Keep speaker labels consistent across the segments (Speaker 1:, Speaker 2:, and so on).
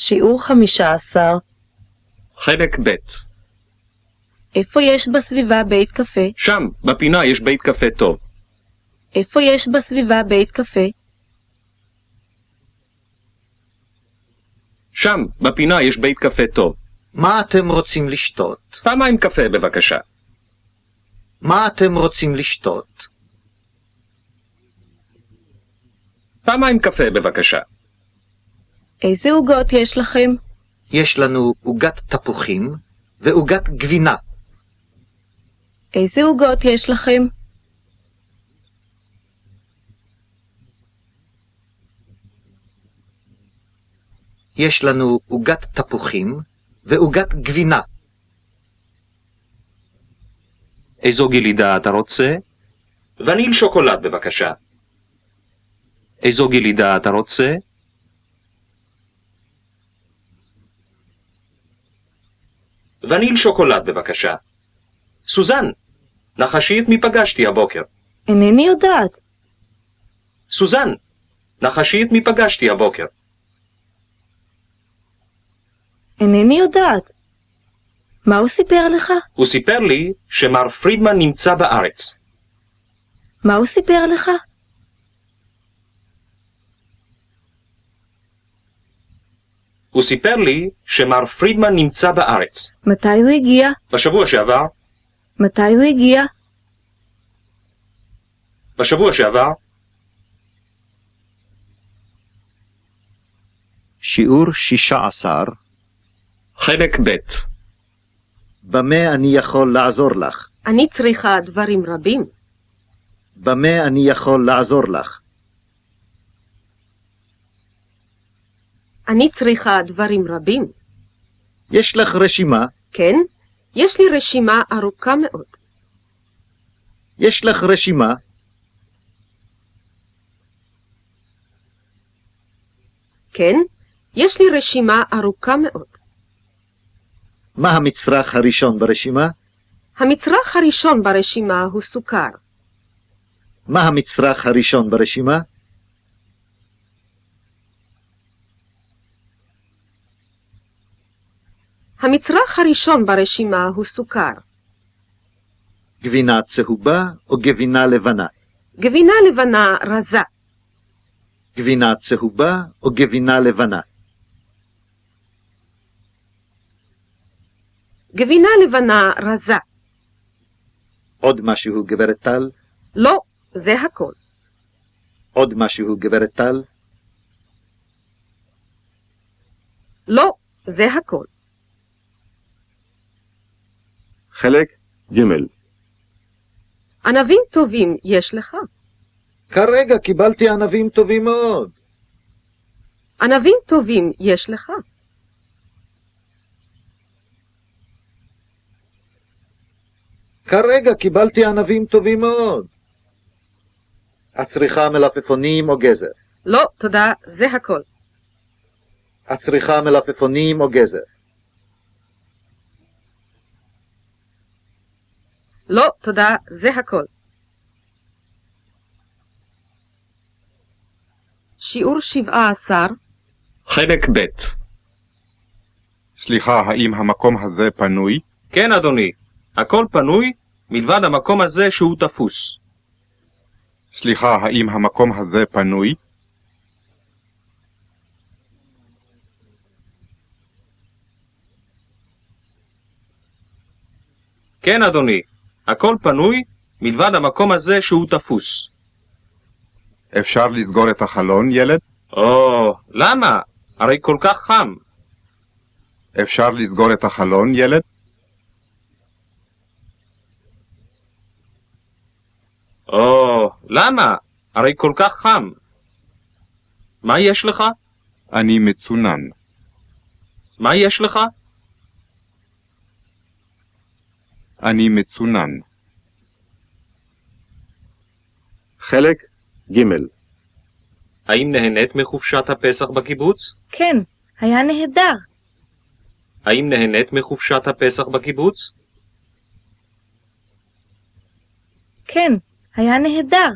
Speaker 1: שיעור חמישה עשר,
Speaker 2: חלק ב'
Speaker 1: איפה יש בסביבה בית קפה?
Speaker 2: שם, בפינה יש בית קפה טוב.
Speaker 1: איפה יש בסביבה בית קפה?
Speaker 2: שם, בפינה יש בית קפה טוב.
Speaker 3: מה אתם רוצים לשתות?
Speaker 2: פעמיים קפה בבקשה.
Speaker 3: מה אתם רוצים לשתות?
Speaker 2: פעמיים קפה בבקשה.
Speaker 1: איזה עוגות יש לכם?
Speaker 3: יש לנו עוגת תפוחים ועוגת גבינה.
Speaker 1: איזה עוגות יש לכם?
Speaker 3: יש לנו עוגת תפוחים ועוגת גבינה.
Speaker 2: איזו גלידה אתה רוצה? וניל שוקולד בבקשה. איזו גלידה אתה רוצה? וניל שוקולד בבקשה. סוזן, נחשי את מי פגשתי הבוקר.
Speaker 1: אינני יודעת.
Speaker 2: סוזן, נחשי את מי פגשתי הבוקר.
Speaker 1: אינני יודעת. מה הוא סיפר לך?
Speaker 2: הוא סיפר לי שמר פרידמן נמצא בארץ.
Speaker 1: מה הוא סיפר לך?
Speaker 2: הוא סיפר לי שמר פרידמן נמצא בארץ.
Speaker 1: מתי הוא הגיע?
Speaker 2: בשבוע שעבר,
Speaker 1: מתי הוא הגיע?
Speaker 2: בשבוע שעבר,
Speaker 3: שיעור שישה עשר,
Speaker 2: חלק ב'
Speaker 3: במה אני יכול לעזור לך?
Speaker 4: אני צריכה דברים רבים.
Speaker 3: במה אני יכול לעזור לך?
Speaker 4: אני צריכה דברים רבים.
Speaker 3: יש לך רשימה?
Speaker 4: כן? יש לי רשימה ארוכה מאוד.
Speaker 3: יש לך רשימה?
Speaker 4: כן? יש לי רשימה ארוכה מאוד.
Speaker 3: מה המצרך הראשון ברשימה?
Speaker 4: המצרך הראשון ברשימה הוא סוכר.
Speaker 3: מה המצרך הראשון ברשימה?
Speaker 4: המצרך הראשון ברשימה הוא סוכר.
Speaker 3: גבינה צהובה או גבינה לבנה?
Speaker 4: גבינה לבנה רזה.
Speaker 3: גבינה צהובה או גבינה לבנה?
Speaker 4: גבינה לבנה רזה.
Speaker 3: עוד משהו, גברת טל?
Speaker 4: לא, זה הכל.
Speaker 3: עוד משהו, גברת טל?
Speaker 4: לא, זה הכל.
Speaker 5: חלק ג'
Speaker 4: ענבים טובים יש לך.
Speaker 3: כרגע קיבלתי ענבים טובים מאוד.
Speaker 4: ענבים טובים יש לך.
Speaker 3: כרגע קיבלתי ענבים טובים מאוד. את צריכה מלפפונים או גזר?
Speaker 4: לא, תודה, זה הכל.
Speaker 3: את צריכה מלפפונים או גזר?
Speaker 4: לא, תודה, זה הכל. שיעור שבעה עשר,
Speaker 2: חלק ב'
Speaker 5: סליחה, האם המקום הזה פנוי?
Speaker 2: כן, אדוני, הכל פנוי מלבד המקום הזה שהוא תפוס.
Speaker 5: סליחה, האם המקום הזה פנוי?
Speaker 2: כן, אדוני, הכל פנוי מלבד המקום הזה שהוא תפוס.
Speaker 5: אפשר לסגור את החלון, ילד?
Speaker 2: או, למה? הרי כל כך חם.
Speaker 5: אפשר לסגור את החלון, ילד?
Speaker 2: או, למה? הרי כל כך חם. מה יש לך?
Speaker 5: אני מצונן.
Speaker 2: מה יש לך?
Speaker 5: אני מצונן.
Speaker 6: חלק ג'
Speaker 2: האם נהנית מחופשת הפסח בקיבוץ?
Speaker 1: כן, היה נהדר.
Speaker 2: האם נהנית מחופשת הפסח בקיבוץ?
Speaker 1: כן, היה נהדר.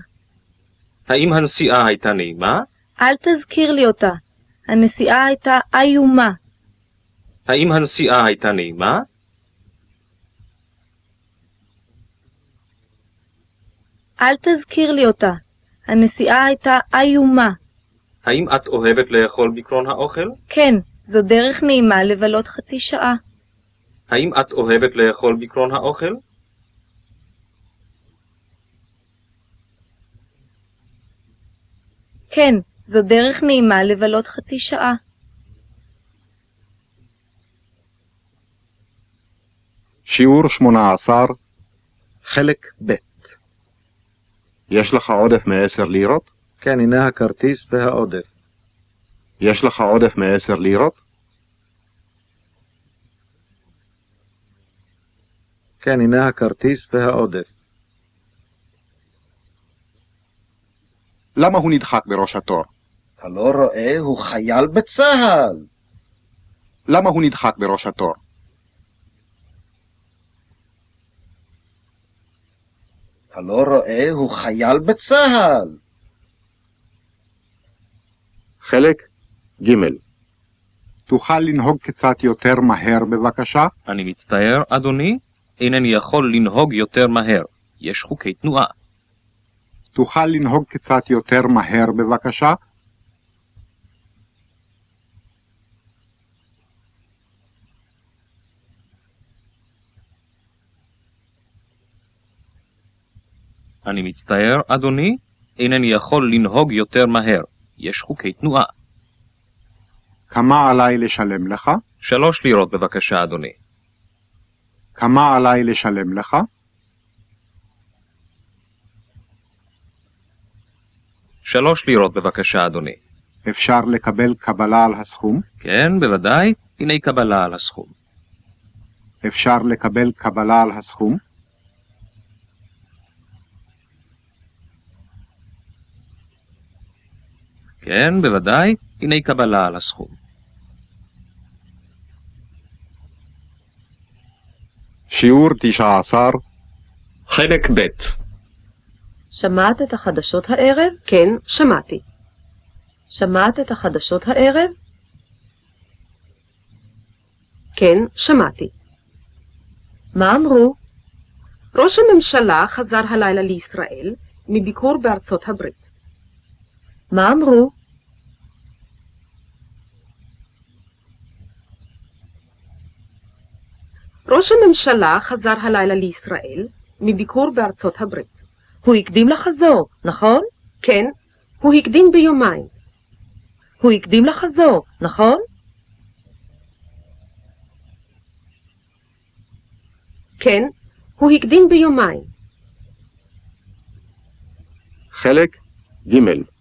Speaker 2: האם הנסיעה הייתה נעימה?
Speaker 1: אל תזכיר לי אותה. הנסיעה הייתה איומה.
Speaker 2: האם הנסיעה הייתה נעימה?
Speaker 1: אל תזכיר לי אותה. הנסיעה הייתה איומה.
Speaker 2: האם את אוהבת לאכול בקרון האוכל?
Speaker 1: כן, זו דרך נעימה לבלות חצי שעה.
Speaker 2: האם את אוהבת לאכול בקרון האוכל?
Speaker 1: כן, זו דרך נעימה לבלות חצי שעה.
Speaker 5: שיעור 18,
Speaker 3: חלק ב'
Speaker 5: יש לך עודף מ-10 לירות?
Speaker 3: כן, הנה הכרטיס והעודף.
Speaker 5: יש לך עודף מ-10 לירות?
Speaker 3: כן, הנה הכרטיס והעודף.
Speaker 5: למה הוא נדחק בראש התור?
Speaker 3: אתה לא רואה? הוא חייל בצה"ל.
Speaker 5: למה הוא נדחק בראש התור?
Speaker 3: אתה לא רואה? הוא חייל בצה"ל.
Speaker 5: חלק ג' תוכל לנהוג קצת יותר מהר בבקשה?
Speaker 2: אני מצטער, אדוני, אינני יכול לנהוג יותר מהר. יש חוקי תנועה.
Speaker 5: תוכל לנהוג קצת יותר מהר בבקשה?
Speaker 2: אני מצטער, אדוני, אינני יכול לנהוג יותר מהר. יש חוקי תנועה.
Speaker 5: כמה עליי לשלם לך?
Speaker 2: שלוש לירות בבקשה, אדוני.
Speaker 5: כמה עליי לשלם לך?
Speaker 2: שלוש לירות בבקשה, אדוני.
Speaker 5: אפשר לקבל קבלה על הסכום?
Speaker 2: כן, בוודאי, הנה קבלה על הסכום.
Speaker 5: אפשר לקבל קבלה על הסכום?
Speaker 2: כן, בוודאי, הנה קבלה על הסכום.
Speaker 5: שיעור 19,
Speaker 2: חלק ב'
Speaker 7: שמעת את החדשות הערב?
Speaker 4: כן, שמעתי.
Speaker 7: שמעת את החדשות הערב?
Speaker 4: כן, שמעתי.
Speaker 7: מה אמרו?
Speaker 4: ראש הממשלה חזר הלילה לישראל מביקור בארצות הברית.
Speaker 7: מה אמרו?
Speaker 4: ראש הממשלה חזר הלילה לישראל מביקור בארצות הברית.
Speaker 7: הוא הקדים לחזור, נכון?
Speaker 4: כן, הוא הקדים ביומיים.
Speaker 7: הוא הקדים לחזור, נכון?
Speaker 4: כן, הוא הקדים ביומיים.
Speaker 5: חלק ג'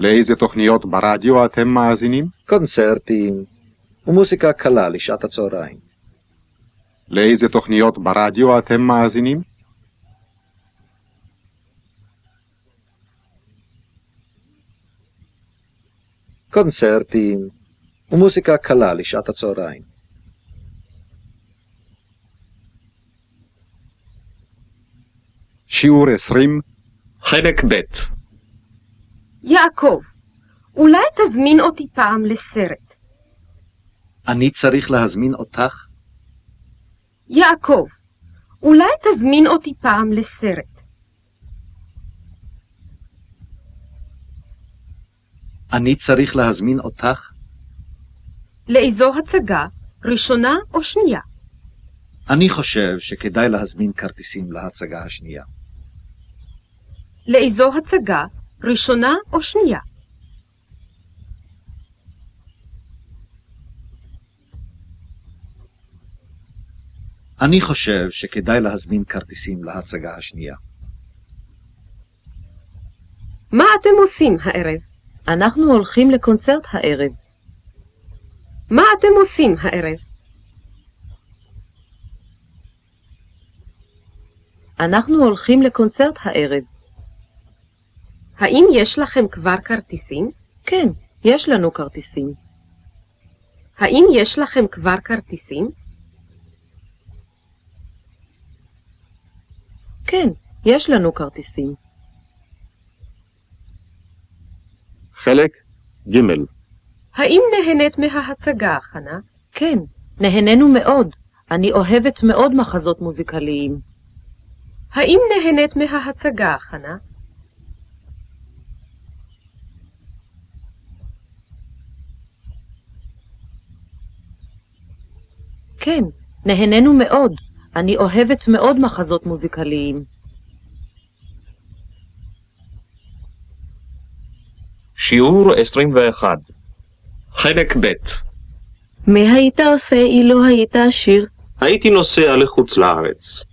Speaker 5: לאיזה תוכניות ברדיו אתם מאזינים?
Speaker 3: קונצרטים ומוסיקה קלה לשעת הצהריים.
Speaker 5: לאיזה תוכניות ברדיו אתם מאזינים?
Speaker 3: קונצרטים ומוסיקה קלה לשעת הצהריים.
Speaker 5: שיעור 20,
Speaker 2: חלק ב'
Speaker 4: יעקב, אולי תזמין אותי פעם לסרט.
Speaker 3: אני צריך להזמין אותך?
Speaker 4: יעקב, אולי תזמין אותי פעם לסרט.
Speaker 3: אני צריך להזמין אותך?
Speaker 4: לאיזו הצגה, ראשונה או שנייה?
Speaker 3: אני חושב שכדאי להזמין כרטיסים להצגה השנייה.
Speaker 4: לאיזו הצגה, ראשונה או שנייה?
Speaker 3: אני חושב שכדאי להזמין כרטיסים להצגה השנייה.
Speaker 4: מה אתם עושים הערב?
Speaker 7: אנחנו הולכים לקונצרט הערב.
Speaker 4: מה אתם עושים הערב?
Speaker 7: אנחנו הולכים לקונצרט הערב.
Speaker 4: האם יש לכם כבר כרטיסים?
Speaker 7: כן, יש לנו כרטיסים.
Speaker 4: האם יש לכם כבר כרטיסים?
Speaker 7: כן, יש לנו כרטיסים.
Speaker 5: חלק ג'
Speaker 4: האם נהנית מההצגה, חנה?
Speaker 7: כן, נהנינו מאוד. אני אוהבת מאוד מחזות מוזיקליים.
Speaker 4: האם נהנית מההצגה, חנה?
Speaker 7: כן, נהנינו מאוד. אני אוהבת מאוד מחזות מוזיקליים.
Speaker 2: שיעור 21 חלק ב'
Speaker 1: מה היית עושה אילו היית עשיר?
Speaker 2: הייתי נוסע לחוץ לארץ.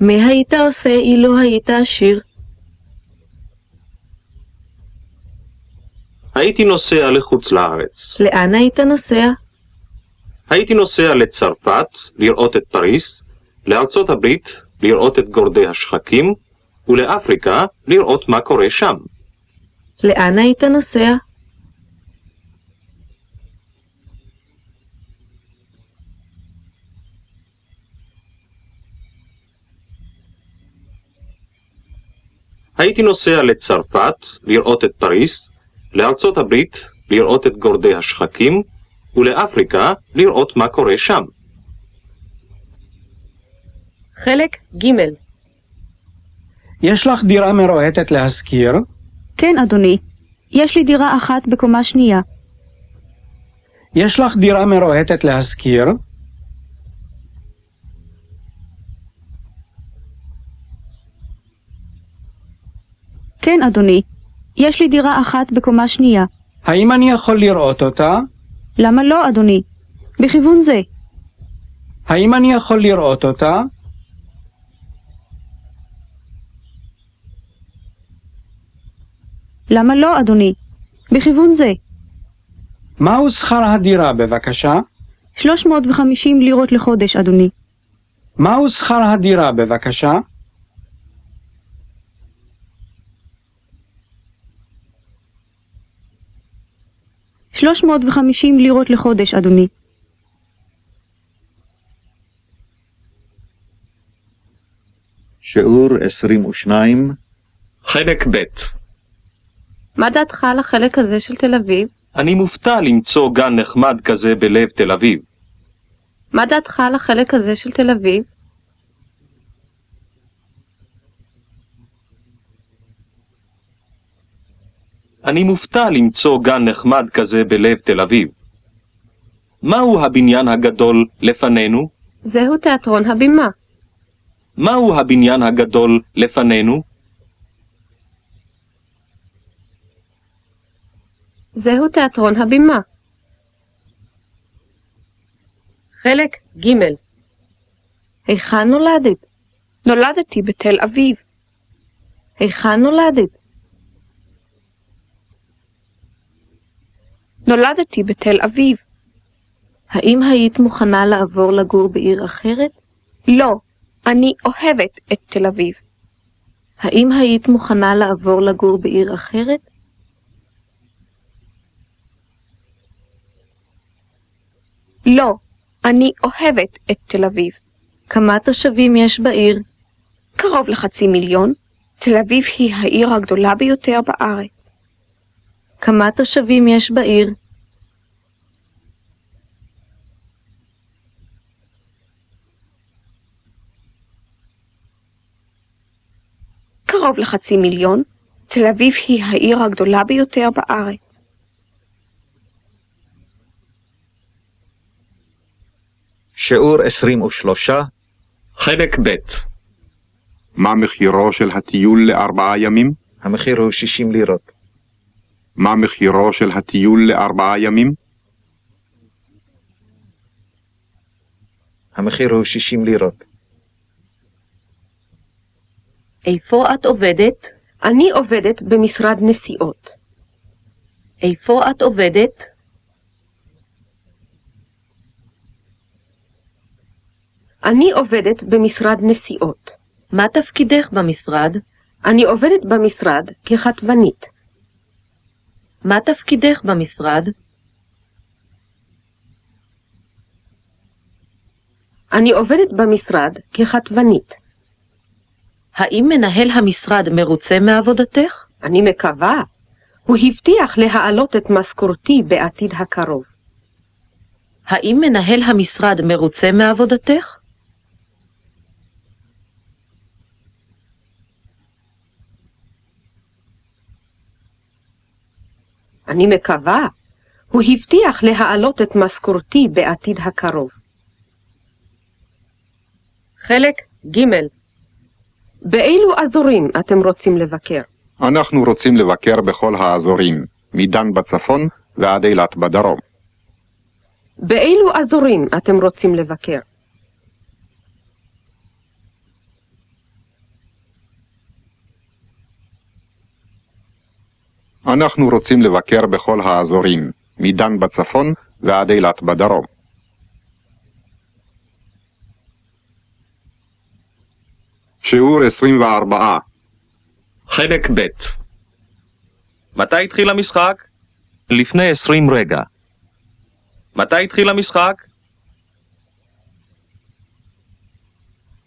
Speaker 1: מה היית עושה אילו היית עשיר?
Speaker 2: הייתי נוסע לחוץ לארץ.
Speaker 1: לאן היית נוסע?
Speaker 2: הייתי נוסע לצרפת, לראות את פריס, לארצות הברית, לראות את גורדי השחקים, ולאפריקה, לראות מה קורה שם.
Speaker 1: לאן היית נוסע?
Speaker 2: הייתי נוסע לצרפת, לראות את פריס, לארצות הברית, לראות את גורדי השחקים, ולאפריקה, לראות מה קורה שם.
Speaker 4: חלק ג'
Speaker 8: יש לך דירה מרועטת להשכיר?
Speaker 1: כן, אדוני. יש לי דירה אחת בקומה שנייה.
Speaker 8: יש לך דירה מרועטת להשכיר?
Speaker 1: כן, אדוני. יש לי דירה אחת בקומה שנייה.
Speaker 8: האם אני יכול לראות אותה?
Speaker 1: למה לא, אדוני? בכיוון זה.
Speaker 8: האם אני יכול לראות אותה?
Speaker 1: למה לא, אדוני? בכיוון זה.
Speaker 8: מהו שכר הדירה, בבקשה?
Speaker 1: 350 לירות לחודש, אדוני.
Speaker 8: מהו שכר הדירה, בבקשה?
Speaker 1: שלוש מאות וחמישים לירות לחודש, אדוני.
Speaker 3: שיעור 22,
Speaker 2: חלק ב'
Speaker 4: מה דעתך על החלק הזה של תל אביב?
Speaker 2: אני מופתע למצוא גן נחמד כזה בלב תל אביב.
Speaker 4: מה דעתך על החלק הזה של תל אביב?
Speaker 2: אני מופתע למצוא גן נחמד כזה בלב תל אביב. מהו הבניין הגדול לפנינו?
Speaker 4: זהו תיאטרון הבימה.
Speaker 2: מהו הבניין הגדול לפנינו?
Speaker 4: זהו תיאטרון הבימה. חלק ג'
Speaker 1: היכן נולדת? נולדתי בתל אביב. היכן נולדת? נולדתי בתל אביב. האם היית מוכנה לעבור לגור בעיר אחרת? לא, אני אוהבת את תל אביב. האם היית מוכנה לעבור לגור בעיר אחרת? לא, אני אוהבת את תל אביב. כמה תושבים יש בעיר? קרוב לחצי מיליון. תל אביב היא העיר הגדולה ביותר בארץ. כמה תושבים יש בעיר? קרוב לחצי מיליון. תל אביב היא העיר הגדולה ביותר בארץ.
Speaker 3: שיעור 23,
Speaker 2: חלק ב'
Speaker 5: מה מחירו של הטיול לארבעה ימים?
Speaker 3: המחיר הוא 60 לירות.
Speaker 5: מה מחירו של הטיול לארבעה ימים?
Speaker 3: המחיר הוא 60 לירות.
Speaker 7: איפה את עובדת?
Speaker 4: אני עובדת במשרד נסיעות.
Speaker 7: איפה את עובדת?
Speaker 4: אני עובדת במשרד נסיעות.
Speaker 7: מה תפקידך במשרד?
Speaker 4: אני עובדת במשרד כחטבנית.
Speaker 7: מה תפקידך במשרד?
Speaker 4: אני עובדת במשרד כחטבנית.
Speaker 7: האם מנהל המשרד מרוצה מעבודתך?
Speaker 4: אני מקווה. הוא הבטיח להעלות את משכורתי בעתיד הקרוב.
Speaker 7: האם מנהל המשרד מרוצה מעבודתך?
Speaker 4: אני מקווה. הוא הבטיח להעלות את משכורתי בעתיד הקרוב. חלק ג' באילו אזורים אתם רוצים לבקר?
Speaker 5: אנחנו רוצים לבקר בכל האזורים, מדן בצפון ועד אילת בדרום.
Speaker 4: באילו אזורים אתם רוצים לבקר?
Speaker 5: אנחנו רוצים לבקר בכל האזורים, מדן בצפון ועד אילת בדרום. שיעור 24
Speaker 2: חלק ב' מתי התחיל המשחק? לפני עשרים רגע. מתי התחיל המשחק?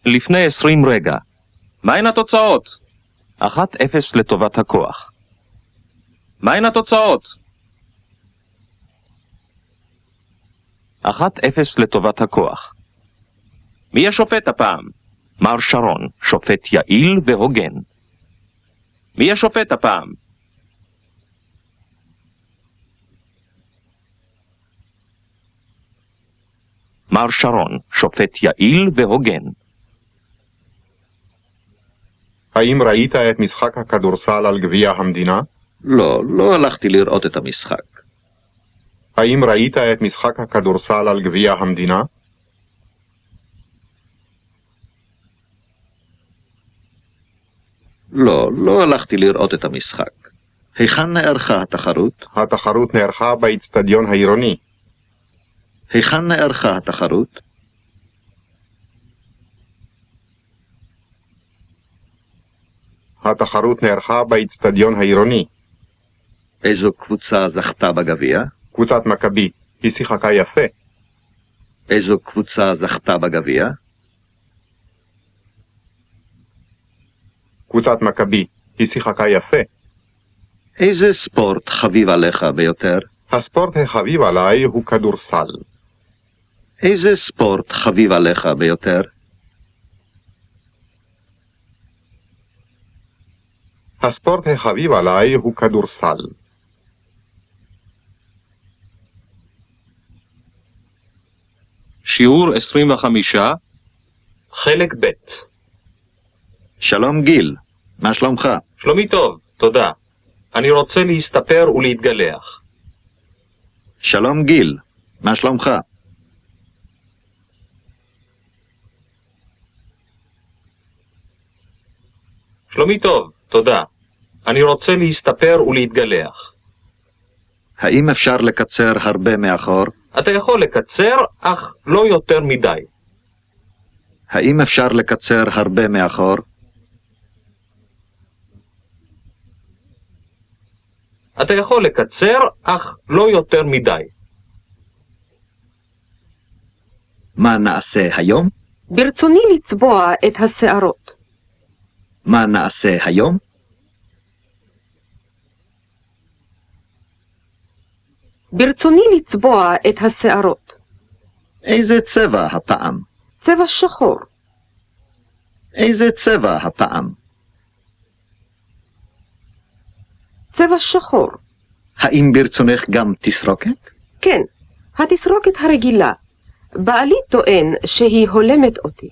Speaker 2: לפני עשרים רגע. מהן התוצאות? 1-0 לטובת הכוח. מהן התוצאות? 1-0 לטובת הכוח. מי השופט הפעם? מר שרון, שופט יעיל והוגן. מי השופט הפעם? מר שרון, שופט יעיל והוגן.
Speaker 5: האם ראית את משחק הכדורסל על גביע המדינה?
Speaker 3: לא, לא הלכתי לראות את המשחק.
Speaker 5: האם ראית את משחק הכדורסל על גביע המדינה?
Speaker 3: לא, לא הלכתי לראות את המשחק. היכן נערכה התחרות?
Speaker 5: התחרות נערכה באיצטדיון העירוני.
Speaker 3: היכן נערכה התחרות?
Speaker 5: התחרות נערכה באיצטדיון העירוני.
Speaker 3: איזו קבוצה זכתה בגביע?
Speaker 5: קבוצת מכבי, היא שיחקה יפה.
Speaker 3: איזו קבוצה זכתה בגביע?
Speaker 5: קבוצת מכבי, היא שיחקה יפה.
Speaker 3: איזה ספורט חביב עליך ביותר?
Speaker 5: הספורט החביב עליי הוא כדורסל.
Speaker 3: איזה ספורט חביב עליך ביותר?
Speaker 5: הספורט החביב עליי הוא כדורסל.
Speaker 2: שיעור 25, חלק ב'
Speaker 3: שלום גיל, מה שלומך?
Speaker 2: שלומי טוב, תודה. אני רוצה להסתפר ולהתגלח.
Speaker 3: שלום גיל, מה שלומך?
Speaker 2: שלומי טוב, תודה. אני רוצה להסתפר ולהתגלח.
Speaker 3: האם אפשר לקצר הרבה מאחור?
Speaker 2: אתה יכול לקצר, אך לא יותר מדי.
Speaker 3: האם אפשר לקצר הרבה מאחור?
Speaker 2: אתה יכול לקצר, אך לא יותר מדי.
Speaker 3: מה נעשה היום?
Speaker 4: ברצוני לצבוע את השערות.
Speaker 3: מה נעשה היום?
Speaker 4: ברצוני לצבוע את השערות.
Speaker 3: איזה צבע הפעם?
Speaker 4: צבע שחור.
Speaker 3: איזה צבע הפעם?
Speaker 4: צבע שחור.
Speaker 3: האם ברצונך גם תסרוקת?
Speaker 4: כן, התסרוקת הרגילה. בעלי טוען שהיא הולמת אותי.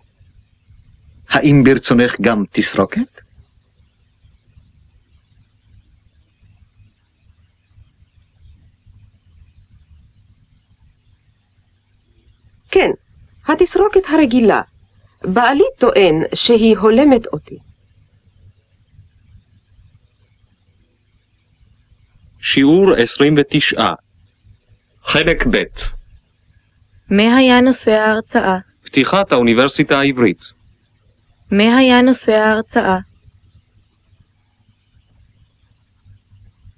Speaker 3: האם ברצונך גם תסרוקת?
Speaker 4: כן, התסרוקת הרגילה. בעלי טוען שהיא הולמת אותי.
Speaker 2: שיעור 29, חלק ב'
Speaker 1: מה היה נושא ההרצאה?
Speaker 2: פתיחת האוניברסיטה העברית.
Speaker 1: מה היה נושא ההרצאה?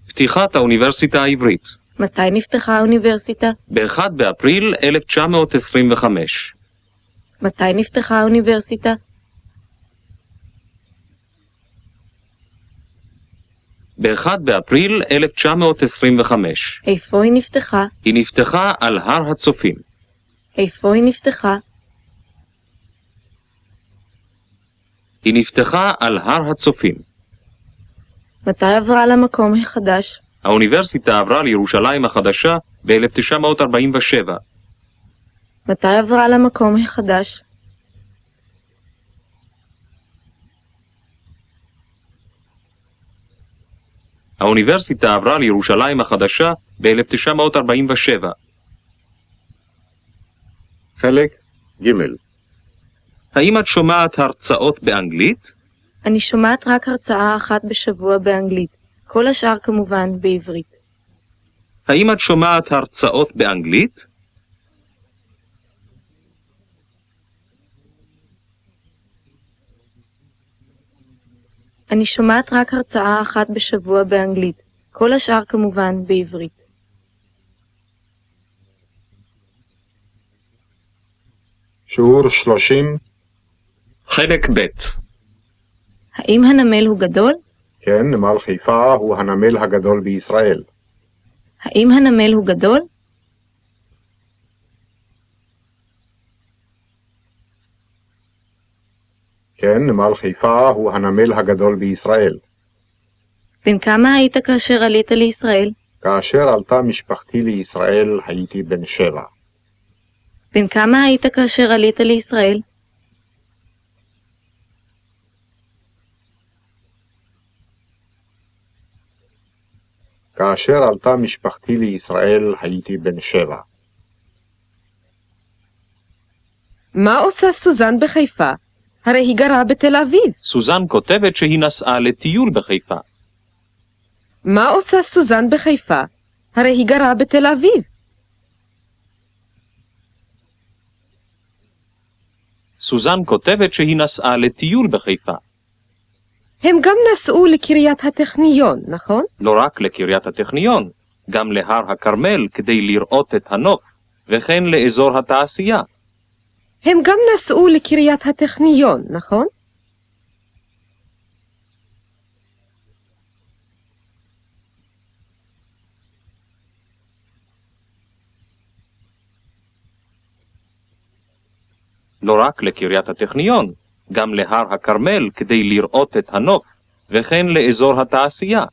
Speaker 2: פתיחת האוניברסיטה העברית.
Speaker 1: מתי נפתחה האוניברסיטה?
Speaker 2: ב-1 באפריל 1925.
Speaker 1: מתי נפתחה האוניברסיטה?
Speaker 2: ב-1 באפריל 1925.
Speaker 1: איפה היא נפתחה?
Speaker 2: היא נפתחה על הר הצופים.
Speaker 1: איפה היא נפתחה?
Speaker 2: היא נפתחה על הר הצופים.
Speaker 1: מתי עברה למקום החדש?
Speaker 2: האוניברסיטה עברה לירושלים החדשה ב-1947.
Speaker 1: מתי עברה למקום החדש?
Speaker 2: האוניברסיטה עברה לירושלים החדשה ב-1947.
Speaker 6: חלק ג'
Speaker 2: האם את שומעת הרצאות באנגלית?
Speaker 1: אני שומעת רק הרצאה אחת בשבוע באנגלית, כל השאר כמובן בעברית.
Speaker 2: האם את שומעת הרצאות באנגלית?
Speaker 1: אני שומעת רק הרצאה אחת בשבוע באנגלית, כל השאר כמובן בעברית.
Speaker 5: שיעור 30,
Speaker 2: חלק ב'
Speaker 1: האם הנמל הוא גדול?
Speaker 5: כן, נמל חיפה הוא הנמל הגדול בישראל.
Speaker 1: האם הנמל הוא גדול?
Speaker 5: כן, נמל חיפה הוא הנמל הגדול בישראל.
Speaker 1: בן כמה היית כאשר עלית לישראל?
Speaker 5: כאשר עלתה משפחתי לישראל הייתי בן שבע.
Speaker 1: בן כמה היית כאשר עלית לישראל?
Speaker 5: כאשר עלתה משפחתי לישראל הייתי בן שבע.
Speaker 4: מה עושה סוזן בחיפה? הרי היא גרה בתל אביב.
Speaker 2: סוזן כותבת שהיא נסעה לטיול בחיפה.
Speaker 4: מה עושה סוזן בחיפה? הרי היא גרה בתל אביב.
Speaker 2: סוזן כותבת שהיא נסעה לטיול בחיפה.
Speaker 4: הם גם נסעו לקריית הטכניון, נכון?
Speaker 2: לא רק לקריית הטכניון, גם להר הכרמל כדי לראות את הנוף, וכן לאזור התעשייה.
Speaker 4: הם גם נסעו לקריית הטכניון, נכון?
Speaker 2: לא רק לקריית הטכניון, גם להר הכרמל כדי לראות את הנוף, וכן לאזור התעשייה.